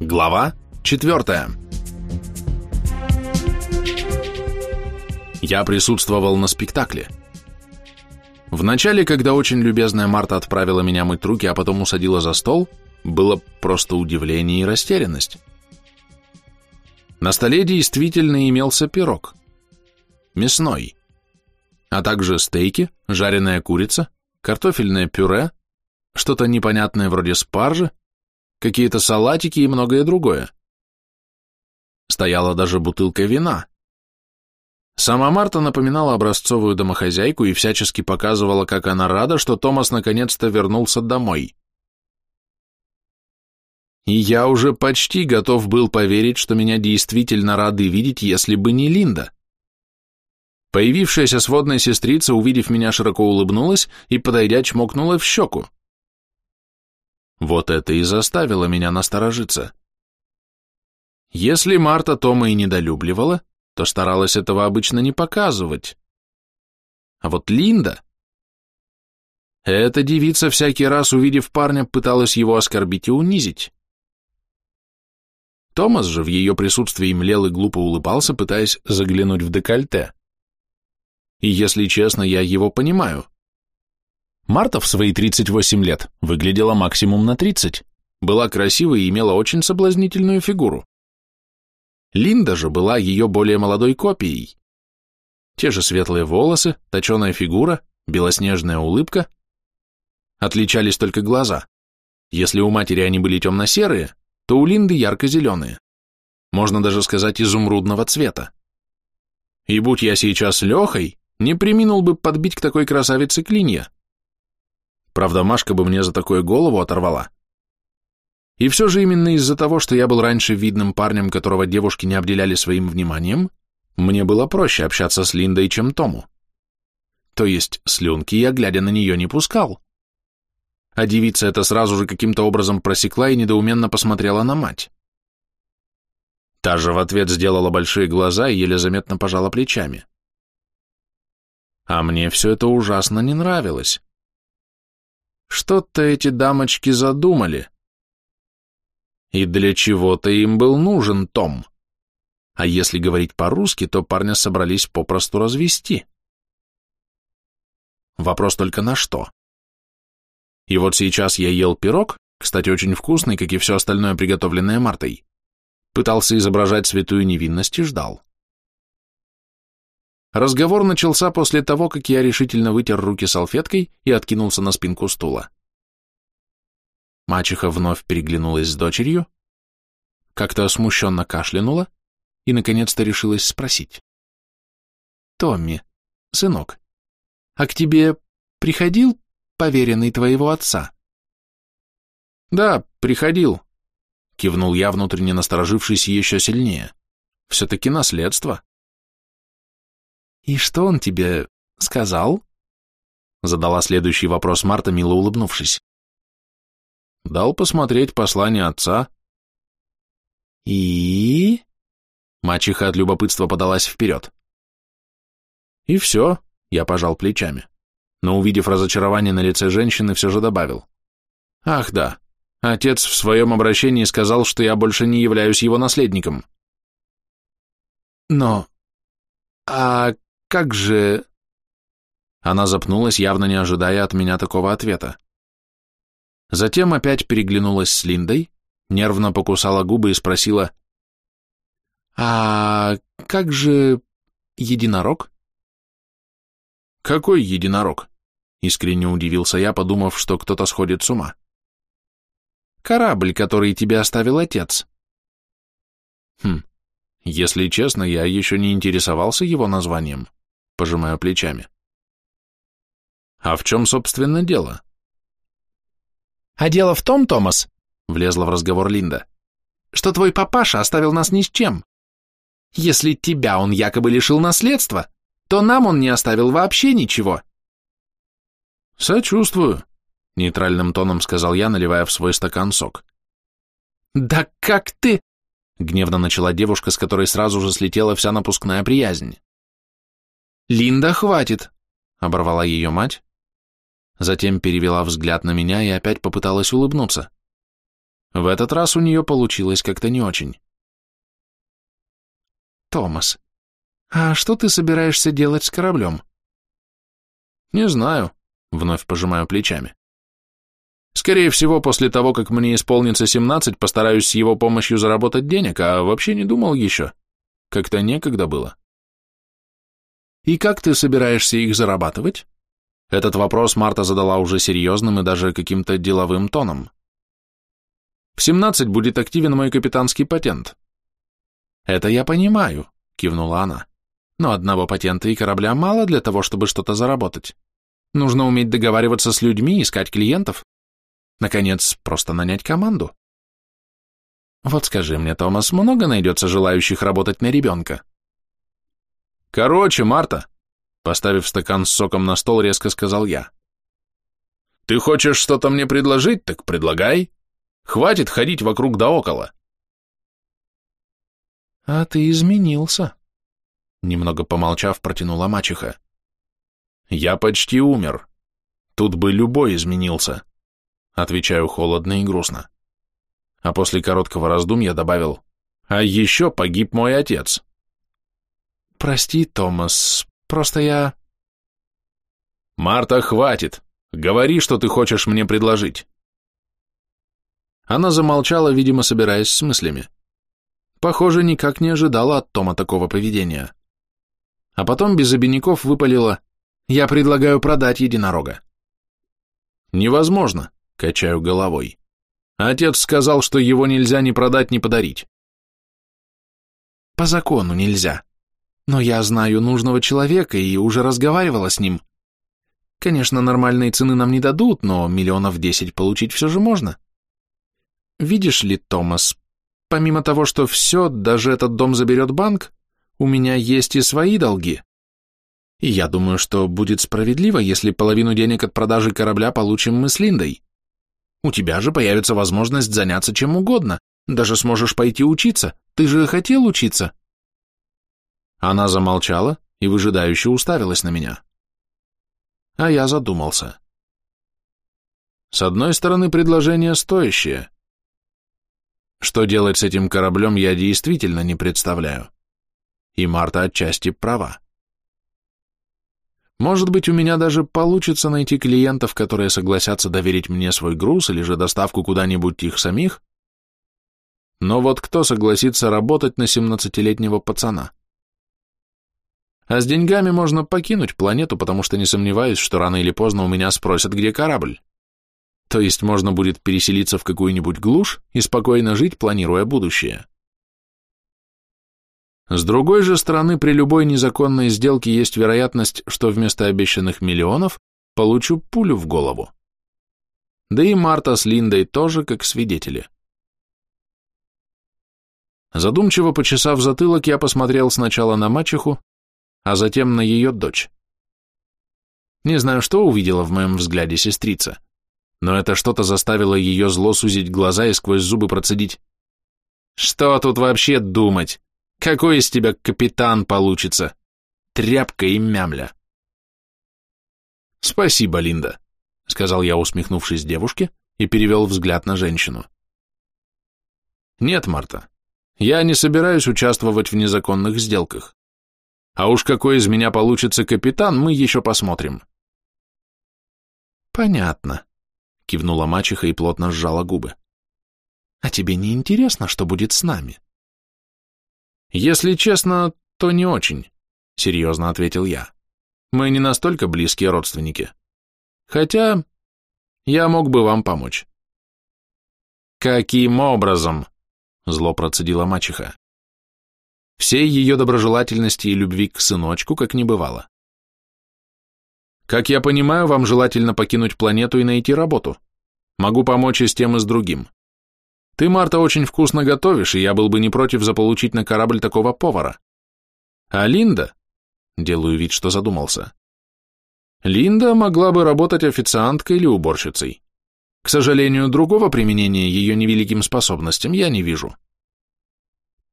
Глава 4. Я присутствовал на спектакле. Вначале, когда очень любезная Марта отправила меня мыть руки, а потом усадила за стол, было просто удивление и растерянность. На столе действительно имелся пирог. Мясной. А также стейки, жареная курица, картофельное пюре, что-то непонятное вроде спаржи, какие-то салатики и многое другое. Стояла даже бутылка вина. Сама Марта напоминала образцовую домохозяйку и всячески показывала, как она рада, что Томас наконец-то вернулся домой. И я уже почти готов был поверить, что меня действительно рады видеть, если бы не Линда. Появившаяся сводная сестрица, увидев меня, широко улыбнулась и, подойдя, чмокнула в щеку. Вот это и заставило меня насторожиться. Если Марта Тома и недолюбливала, то старалась этого обычно не показывать. А вот Линда... Эта девица всякий раз, увидев парня, пыталась его оскорбить и унизить. Томас же в ее присутствии млел и глупо улыбался, пытаясь заглянуть в декольте. И если честно, я его понимаю. Марта в свои 38 лет выглядела максимум на 30, была красивой и имела очень соблазнительную фигуру. Линда же была ее более молодой копией. Те же светлые волосы, точеная фигура, белоснежная улыбка. Отличались только глаза. Если у матери они были темно-серые, то у Линды ярко-зеленые. Можно даже сказать изумрудного цвета. И будь я сейчас Лехой, не приминул бы подбить к такой красавице клинья. Правда, Машка бы мне за такое голову оторвала. И все же именно из-за того, что я был раньше видным парнем, которого девушки не обделяли своим вниманием, мне было проще общаться с Линдой, чем Тому. То есть слюнки я, глядя на нее, не пускал. А девица это сразу же каким-то образом просекла и недоуменно посмотрела на мать. Та же в ответ сделала большие глаза и еле заметно пожала плечами. А мне все это ужасно не нравилось. Что-то эти дамочки задумали. И для чего-то им был нужен Том. А если говорить по-русски, то парня собрались попросту развести. Вопрос только на что. И вот сейчас я ел пирог, кстати, очень вкусный, как и все остальное, приготовленное Мартой. Пытался изображать святую невинность и ждал. Разговор начался после того, как я решительно вытер руки салфеткой и откинулся на спинку стула. Мачеха вновь переглянулась с дочерью, как-то смущенно кашлянула и, наконец-то, решилась спросить. «Томми, сынок, а к тебе приходил поверенный твоего отца?» «Да, приходил», — кивнул я, внутренне насторожившись еще сильнее. «Все-таки наследство». «И что он тебе сказал?» Задала следующий вопрос Марта, мило улыбнувшись. Дал посмотреть послание отца. И... Мачеха от любопытства подалась вперед. И все, я пожал плечами. Но увидев разочарование на лице женщины, все же добавил. Ах да, отец в своем обращении сказал, что я больше не являюсь его наследником. Но... А как же... Она запнулась, явно не ожидая от меня такого ответа. Затем опять переглянулась с Линдой, нервно покусала губы и спросила, «А как же единорог?» «Какой единорог?» — искренне удивился я, подумав, что кто-то сходит с ума. «Корабль, который тебе оставил отец». «Хм, если честно, я еще не интересовался его названием», — пожимаю плечами. «А в чем, собственно, дело?» А дело в том, Томас, влезла в разговор Линда, что твой папаша оставил нас ни с чем. Если тебя он якобы лишил наследства, то нам он не оставил вообще ничего. Сочувствую, нейтральным тоном сказал я, наливая в свой стакан сок. Да как ты? Гневно начала девушка, с которой сразу же слетела вся напускная приязнь. Линда, хватит, оборвала ее мать, затем перевела взгляд на меня и опять попыталась улыбнуться. В этот раз у нее получилось как-то не очень. «Томас, а что ты собираешься делать с кораблем?» «Не знаю», — вновь пожимаю плечами. «Скорее всего, после того, как мне исполнится 17, постараюсь с его помощью заработать денег, а вообще не думал еще. Как-то некогда было». «И как ты собираешься их зарабатывать?» Этот вопрос Марта задала уже серьезным и даже каким-то деловым тоном. В 17 будет активен мой капитанский патент. Это я понимаю, кивнула она. Но одного патента и корабля мало для того, чтобы что-то заработать. Нужно уметь договариваться с людьми, искать клиентов. Наконец, просто нанять команду. Вот скажи мне, Томас, много найдется желающих работать на ребенка? Короче, Марта, поставив стакан с соком на стол, резко сказал я. Ты хочешь что-то мне предложить, так предлагай. Хватит ходить вокруг да около. А ты изменился. Немного помолчав, протянула мачеха. Я почти умер. Тут бы любой изменился. Отвечаю холодно и грустно. А после короткого раздумья добавил, а еще погиб мой отец. Прости, Томас, просто я... Марта, хватит. Говори, что ты хочешь мне предложить. Она замолчала, видимо, собираясь с мыслями. Похоже, никак не ожидала от Тома такого поведения. А потом без обиняков выпалила «Я предлагаю продать единорога». «Невозможно», — качаю головой. Отец сказал, что его нельзя ни продать, ни подарить. По закону нельзя. Но я знаю нужного человека и уже разговаривала с ним. Конечно, нормальной цены нам не дадут, но миллионов десять получить все же можно. Видишь ли, Томас, помимо того, что все, даже этот дом заберет банк, у меня есть и свои долги. И я думаю, что будет справедливо, если половину денег от продажи корабля получим мы с Линдой. У тебя же появится возможность заняться чем угодно, даже сможешь пойти учиться, ты же хотел учиться. Она замолчала и выжидающе уставилась на меня. А я задумался. С одной стороны, предложение стоящее, что делать с этим кораблем, я действительно не представляю. И Марта отчасти права. Может быть, у меня даже получится найти клиентов, которые согласятся доверить мне свой груз или же доставку куда-нибудь их самих. Но вот кто согласится работать на 17-летнего пацана? А с деньгами можно покинуть планету, потому что не сомневаюсь, что рано или поздно у меня спросят, где корабль. То есть можно будет переселиться в какую-нибудь глушь и спокойно жить, планируя будущее. С другой же стороны, при любой незаконной сделке есть вероятность, что вместо обещанных миллионов получу пулю в голову. Да и Марта с Линдой тоже как свидетели. Задумчиво почесав затылок, я посмотрел сначала на мачеху, а затем на ее дочь. Не знаю, что увидела в моем взгляде сестрица но это что-то заставило ее зло сузить глаза и сквозь зубы процедить. «Что тут вообще думать? Какой из тебя капитан получится? Тряпка и мямля!» «Спасибо, Линда», — сказал я, усмехнувшись девушке, и перевел взгляд на женщину. «Нет, Марта, я не собираюсь участвовать в незаконных сделках. А уж какой из меня получится капитан, мы еще посмотрим». «Понятно», кивнула мачеха и плотно сжала губы. А тебе не интересно, что будет с нами? Если честно, то не очень, серьезно ответил я. Мы не настолько близкие родственники. Хотя я мог бы вам помочь. Каким образом? Зло процедила мачеха. Всей ее доброжелательности и любви к сыночку как не бывало. Как я понимаю, вам желательно покинуть планету и найти работу. Могу помочь и с тем, и с другим. Ты, Марта, очень вкусно готовишь, и я был бы не против заполучить на корабль такого повара. А Линда? Делаю вид, что задумался. Линда могла бы работать официанткой или уборщицей. К сожалению, другого применения ее невеликим способностям я не вижу.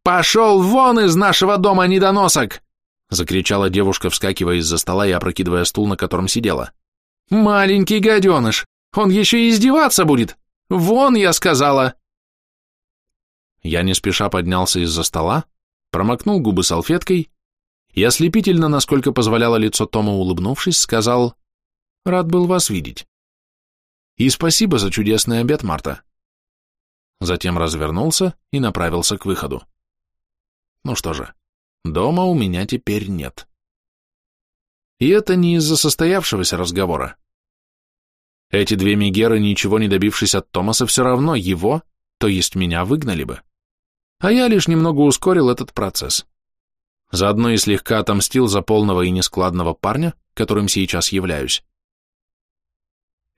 «Пошел вон из нашего дома, недоносок!» Закричала девушка, вскакивая из-за стола и опрокидывая стул, на котором сидела. «Маленький гаденыш! Он еще и издеваться будет! Вон, я сказала!» Я не спеша поднялся из-за стола, промокнул губы салфеткой и ослепительно, насколько позволяло лицо Тома, улыбнувшись, сказал «Рад был вас видеть». «И спасибо за чудесный обед, Марта». Затем развернулся и направился к выходу. Ну что же, дома у меня теперь нет. И это не из-за состоявшегося разговора. Эти две Мегеры, ничего не добившись от Томаса, все равно его, то есть меня, выгнали бы. А я лишь немного ускорил этот процесс. Заодно и слегка отомстил за полного и нескладного парня, которым сейчас являюсь.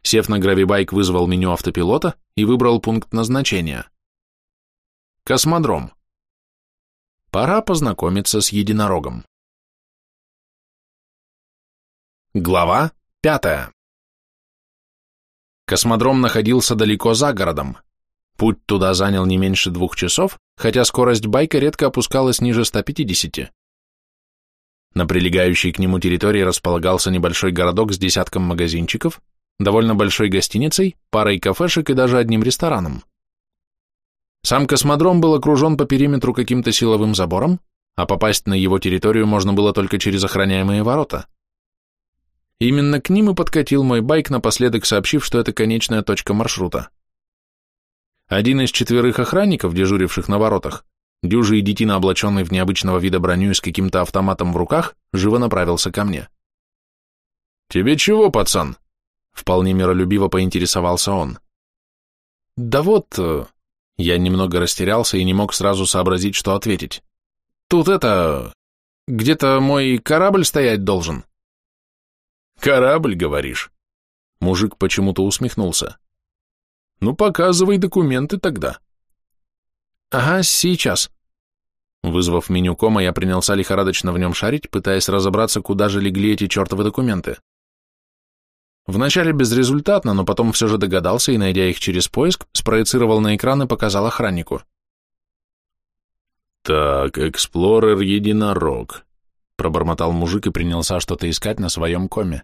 Сев на гравибайк, вызвал меню автопилота и выбрал пункт назначения. Космодром. Пора познакомиться с единорогом. Глава пятая. Космодром находился далеко за городом. Путь туда занял не меньше двух часов, хотя скорость байка редко опускалась ниже 150. На прилегающей к нему территории располагался небольшой городок с десятком магазинчиков, довольно большой гостиницей, парой кафешек и даже одним рестораном. Сам космодром был окружен по периметру каким-то силовым забором, а попасть на его территорию можно было только через охраняемые ворота. Именно к ним и подкатил мой байк, напоследок сообщив, что это конечная точка маршрута. Один из четверых охранников, дежуривших на воротах, дюжий детина, облаченный в необычного вида броню и с каким-то автоматом в руках, живо направился ко мне. «Тебе чего, пацан?» Вполне миролюбиво поинтересовался он. «Да вот...» Я немного растерялся и не мог сразу сообразить, что ответить. «Тут это... Где-то мой корабль стоять должен». «Корабль, говоришь?» Мужик почему-то усмехнулся. «Ну, показывай документы тогда». «Ага, сейчас». Вызвав меню кома, я принялся лихорадочно в нем шарить, пытаясь разобраться, куда же легли эти чертовы документы. Вначале безрезультатно, но потом все же догадался и, найдя их через поиск, спроецировал на экран и показал охраннику. «Так, Эксплорер-единорог», — пробормотал мужик и принялся что-то искать на своем коме.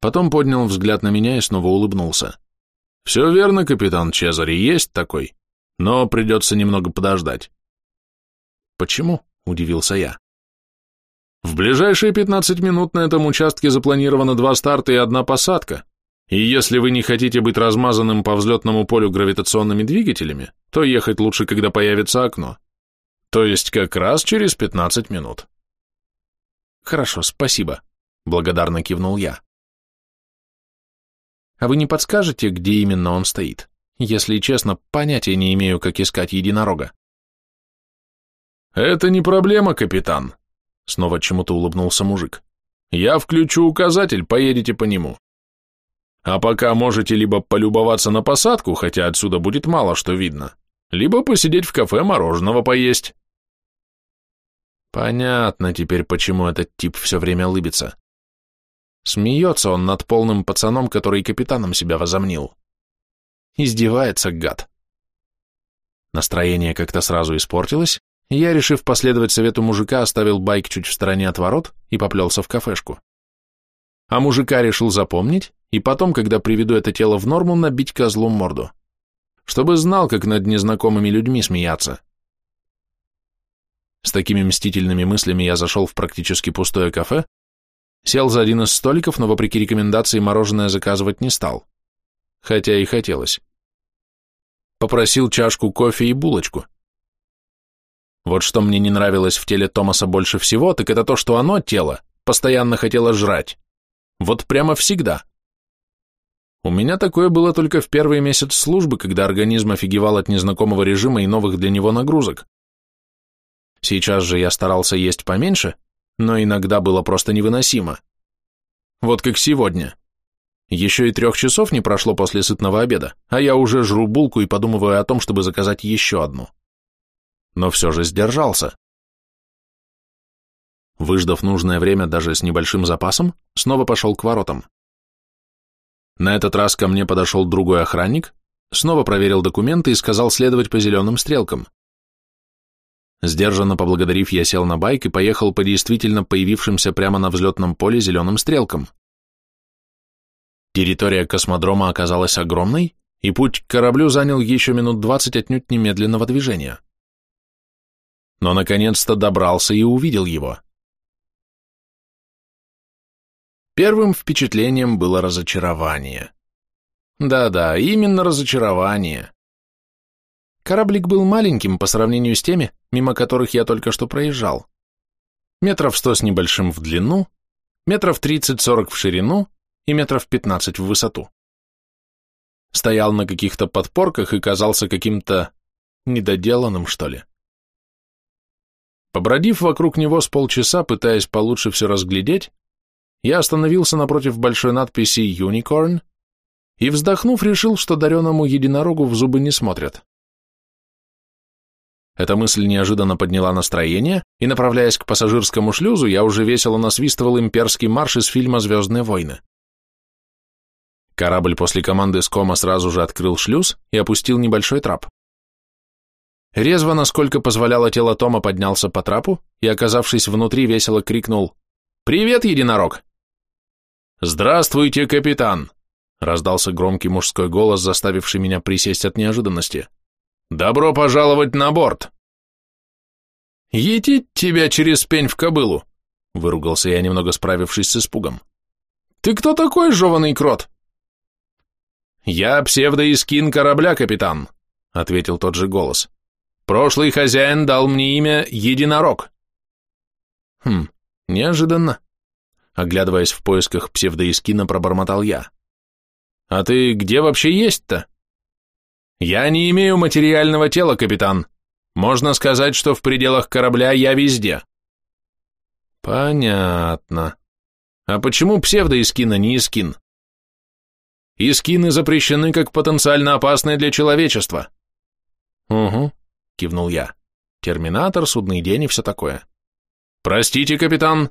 Потом поднял взгляд на меня и снова улыбнулся. «Все верно, капитан Чезари, есть такой, но придется немного подождать». «Почему?» — удивился я. В ближайшие 15 минут на этом участке запланировано два старта и одна посадка, и если вы не хотите быть размазанным по взлетному полю гравитационными двигателями, то ехать лучше, когда появится окно. То есть как раз через 15 минут. Хорошо, спасибо, благодарно кивнул я. А вы не подскажете, где именно он стоит? Если честно, понятия не имею, как искать единорога. Это не проблема, капитан, Снова чему-то улыбнулся мужик. Я включу указатель, поедете по нему. А пока можете либо полюбоваться на посадку, хотя отсюда будет мало что видно, либо посидеть в кафе мороженого поесть. Понятно теперь, почему этот тип все время улыбится. Смеется он над полным пацаном, который капитаном себя возомнил. Издевается, гад. Настроение как-то сразу испортилось, я, решив последовать совету мужика, оставил байк чуть в стороне от ворот и поплелся в кафешку. А мужика решил запомнить, и потом, когда приведу это тело в норму, набить козлу морду. Чтобы знал, как над незнакомыми людьми смеяться. С такими мстительными мыслями я зашел в практически пустое кафе, сел за один из столиков, но вопреки рекомендации мороженое заказывать не стал. Хотя и хотелось. Попросил чашку кофе и булочку. Вот что мне не нравилось в теле Томаса больше всего, так это то, что оно, тело, постоянно хотело жрать. Вот прямо всегда. У меня такое было только в первый месяц службы, когда организм офигевал от незнакомого режима и новых для него нагрузок. Сейчас же я старался есть поменьше, но иногда было просто невыносимо. Вот как сегодня. Еще и трех часов не прошло после сытного обеда, а я уже жру булку и подумываю о том, чтобы заказать еще одну но все же сдержался. Выждав нужное время даже с небольшим запасом, снова пошел к воротам. На этот раз ко мне подошел другой охранник, снова проверил документы и сказал следовать по зеленым стрелкам. Сдержанно поблагодарив, я сел на байк и поехал по действительно появившимся прямо на взлетном поле зеленым стрелкам. Территория космодрома оказалась огромной, и путь к кораблю занял еще минут двадцать отнюдь немедленного движения. Но наконец-то добрался и увидел его. Первым впечатлением было разочарование. Да-да, именно разочарование. Кораблик был маленьким по сравнению с теми, мимо которых я только что проезжал. Метров сто с небольшим в длину, метров тридцать-сорок в ширину и метров пятнадцать в высоту. Стоял на каких-то подпорках и казался каким-то недоделанным, что ли. Побродив вокруг него с полчаса, пытаясь получше все разглядеть, я остановился напротив большой надписи «Unicorn» и, вздохнув, решил, что дареному единорогу в зубы не смотрят. Эта мысль неожиданно подняла настроение, и, направляясь к пассажирскому шлюзу, я уже весело насвистывал имперский марш из фильма «Звездные войны». Корабль после команды Скома сразу же открыл шлюз и опустил небольшой трап. Резво, насколько позволяло тело Тома, поднялся по трапу и, оказавшись внутри, весело крикнул «Привет, единорог!» «Здравствуйте, капитан!» раздался громкий мужской голос, заставивший меня присесть от неожиданности. «Добро пожаловать на борт!» «Етить тебя через пень в кобылу!» — выругался я, немного справившись с испугом. «Ты кто такой, жеванный крот?» «Я псевдоискин корабля, капитан», — ответил тот же голос. «Прошлый хозяин дал мне имя Единорог». «Хм, неожиданно», — оглядываясь в поисках псевдоискина, пробормотал я. А ты где вообще есть-то? Я не имею материального тела, капитан. Можно сказать, что в пределах корабля я везде. Понятно. А почему псевдоискина не искин? Искины запрещены как потенциально опасные для человечества. Угу, кивнул я. Терминатор, судный день и все такое. Простите, капитан.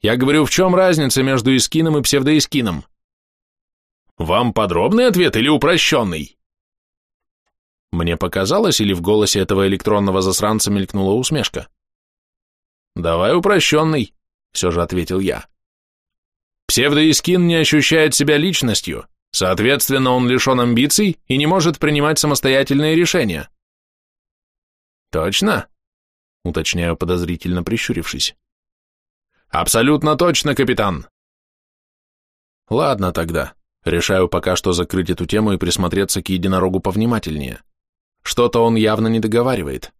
Я говорю, в чем разница между искином и псевдоискином? Вам подробный ответ или упрощенный? Мне показалось, или в голосе этого электронного засранца мелькнула усмешка. Давай упрощенный, все же ответил я. Псевдоискин не ощущает себя личностью, соответственно, он лишен амбиций и не может принимать самостоятельные решения. Точно? Уточняю подозрительно прищурившись. Абсолютно точно, капитан. Ладно тогда. Решаю пока что закрыть эту тему и присмотреться к единорогу повнимательнее. Что-то он явно не договаривает.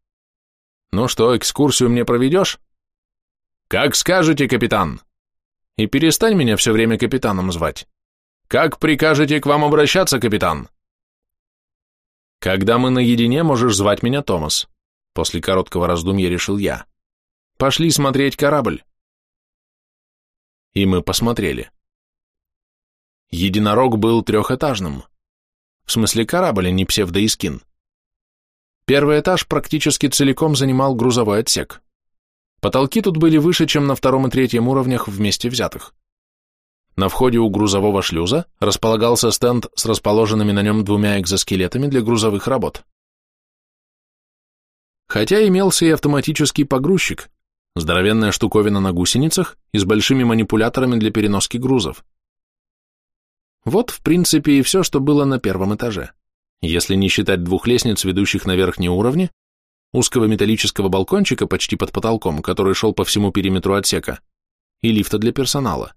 Ну что, экскурсию мне проведешь? Как скажете, капитан. И перестань меня все время капитаном звать. Как прикажете к вам обращаться, капитан? Когда мы наедине, можешь звать меня Томас. После короткого раздумья решил я. Пошли смотреть корабль. И мы посмотрели. Единорог был трехэтажным. В смысле корабль, а не псевдоискин. Первый этаж практически целиком занимал грузовой отсек. Потолки тут были выше, чем на втором и третьем уровнях вместе взятых. На входе у грузового шлюза располагался стенд с расположенными на нем двумя экзоскелетами для грузовых работ. Хотя имелся и автоматический погрузчик, здоровенная штуковина на гусеницах и с большими манипуляторами для переноски грузов. Вот, в принципе, и все, что было на первом этаже. Если не считать двух лестниц, ведущих на верхние уровни, узкого металлического балкончика почти под потолком, который шел по всему периметру отсека, и лифта для персонала.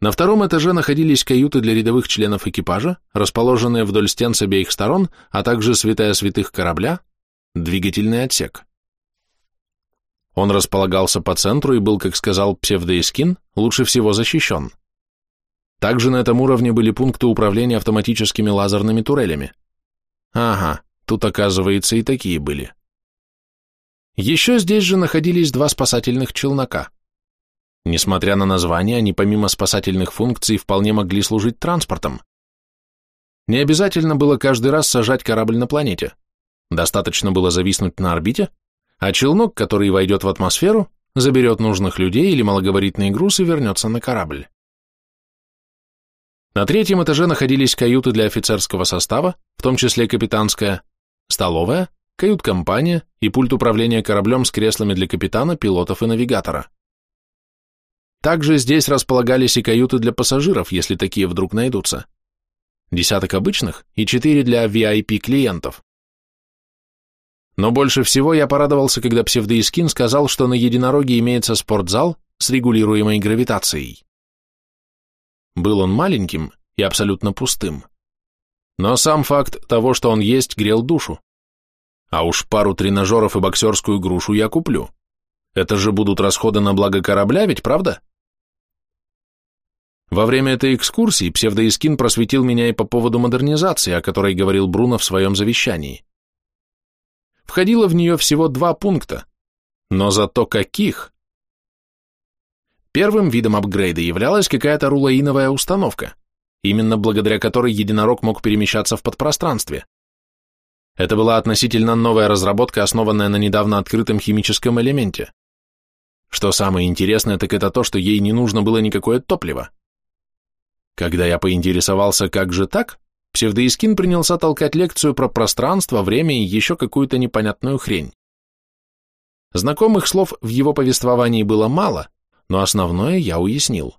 На втором этаже находились каюты для рядовых членов экипажа, расположенные вдоль стен с обеих сторон, а также святая святых корабля, двигательный отсек. Он располагался по центру и был, как сказал псевдоискин, лучше всего защищен. Также на этом уровне были пункты управления автоматическими лазерными турелями. Ага, тут, оказывается, и такие были. Еще здесь же находились два спасательных челнока. Несмотря на название, они помимо спасательных функций вполне могли служить транспортом. Не обязательно было каждый раз сажать корабль на планете. Достаточно было зависнуть на орбите, а челнок, который войдет в атмосферу, заберет нужных людей или малогабаритный груз и вернется на корабль. На третьем этаже находились каюты для офицерского состава, в том числе капитанская, столовая, кают-компания и пульт управления кораблем с креслами для капитана, пилотов и навигатора. Также здесь располагались и каюты для пассажиров, если такие вдруг найдутся. десяток обычных и четыре для VIP-клиентов. Но больше всего я порадовался, когда псевдоискин сказал, что на единороге имеется спортзал с регулируемой гравитацией. Был он маленьким и абсолютно пустым. Но сам факт того, что он есть, грел душу. А уж пару тренажеров и боксерскую грушу я куплю. Это же будут расходы на благо корабля, ведь правда? Во время этой экскурсии псевдоискин просветил меня и по поводу модернизации, о которой говорил Бруно в своем завещании. Входило в нее всего два пункта, но зато каких! Первым видом апгрейда являлась какая-то рулаиновая установка, именно благодаря которой единорог мог перемещаться в подпространстве. Это была относительно новая разработка, основанная на недавно открытом химическом элементе. Что самое интересное, так это то, что ей не нужно было никакое топливо. Когда я поинтересовался, как же так, псевдоискин принялся толкать лекцию про пространство, время и еще какую-то непонятную хрень. Знакомых слов в его повествовании было мало, но основное я уяснил.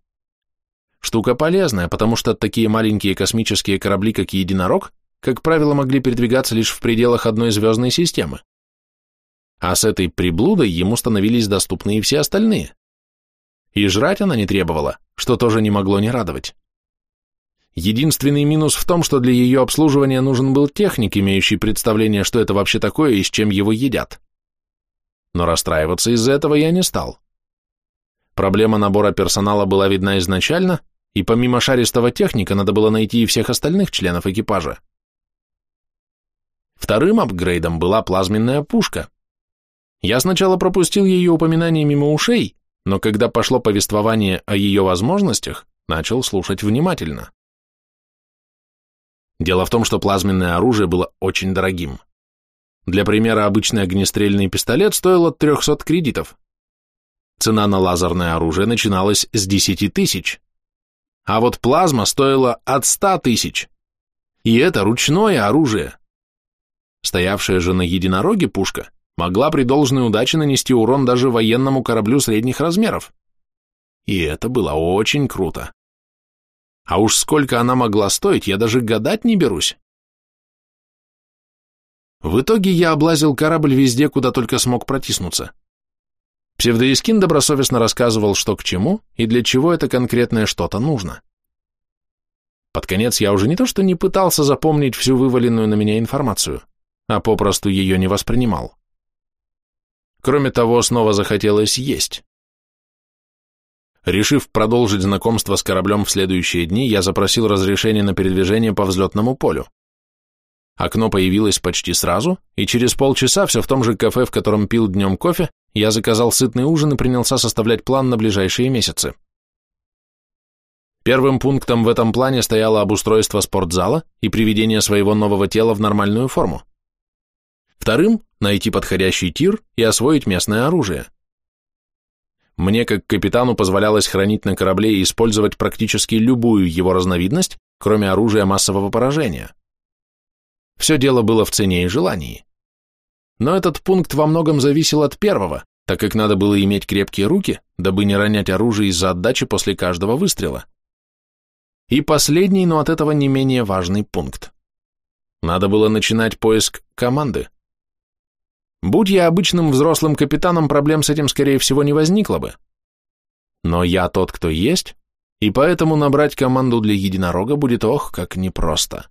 Штука полезная, потому что такие маленькие космические корабли, как Единорог, как правило, могли передвигаться лишь в пределах одной звездной системы. А с этой приблудой ему становились доступны и все остальные. И жрать она не требовала, что тоже не могло не радовать. Единственный минус в том, что для ее обслуживания нужен был техник, имеющий представление, что это вообще такое и с чем его едят. Но расстраиваться из-за этого я не стал. Проблема набора персонала была видна изначально, и помимо шаристого техника надо было найти и всех остальных членов экипажа. Вторым апгрейдом была плазменная пушка. Я сначала пропустил ее упоминание мимо ушей, но когда пошло повествование о ее возможностях, начал слушать внимательно. Дело в том, что плазменное оружие было очень дорогим. Для примера, обычный огнестрельный пистолет стоил от 300 кредитов. Цена на лазерное оружие начиналась с 10 тысяч. А вот плазма стоила от 100 тысяч. И это ручное оружие. Стоявшая же на единороге пушка могла при должной удаче нанести урон даже военному кораблю средних размеров. И это было очень круто. А уж сколько она могла стоить, я даже гадать не берусь. В итоге я облазил корабль везде, куда только смог протиснуться. Псевдоискин добросовестно рассказывал, что к чему и для чего это конкретное что-то нужно. Под конец я уже не то что не пытался запомнить всю вываленную на меня информацию, а попросту ее не воспринимал. Кроме того, снова захотелось есть. Решив продолжить знакомство с кораблем в следующие дни, я запросил разрешение на передвижение по взлетному полю. Окно появилось почти сразу, и через полчаса все в том же кафе, в котором пил днем кофе, я заказал сытный ужин и принялся составлять план на ближайшие месяцы. Первым пунктом в этом плане стояло обустройство спортзала и приведение своего нового тела в нормальную форму. Вторым – найти подходящий тир и освоить местное оружие. Мне, как капитану, позволялось хранить на корабле и использовать практически любую его разновидность, кроме оружия массового поражения. Все дело было в цене и желании. Но этот пункт во многом зависел от первого, так как надо было иметь крепкие руки, дабы не ронять оружие из-за отдачи после каждого выстрела. И последний, но от этого не менее важный пункт. Надо было начинать поиск команды. Будь я обычным взрослым капитаном, проблем с этим, скорее всего, не возникло бы. Но я тот, кто есть, и поэтому набрать команду для единорога будет ох, как непросто.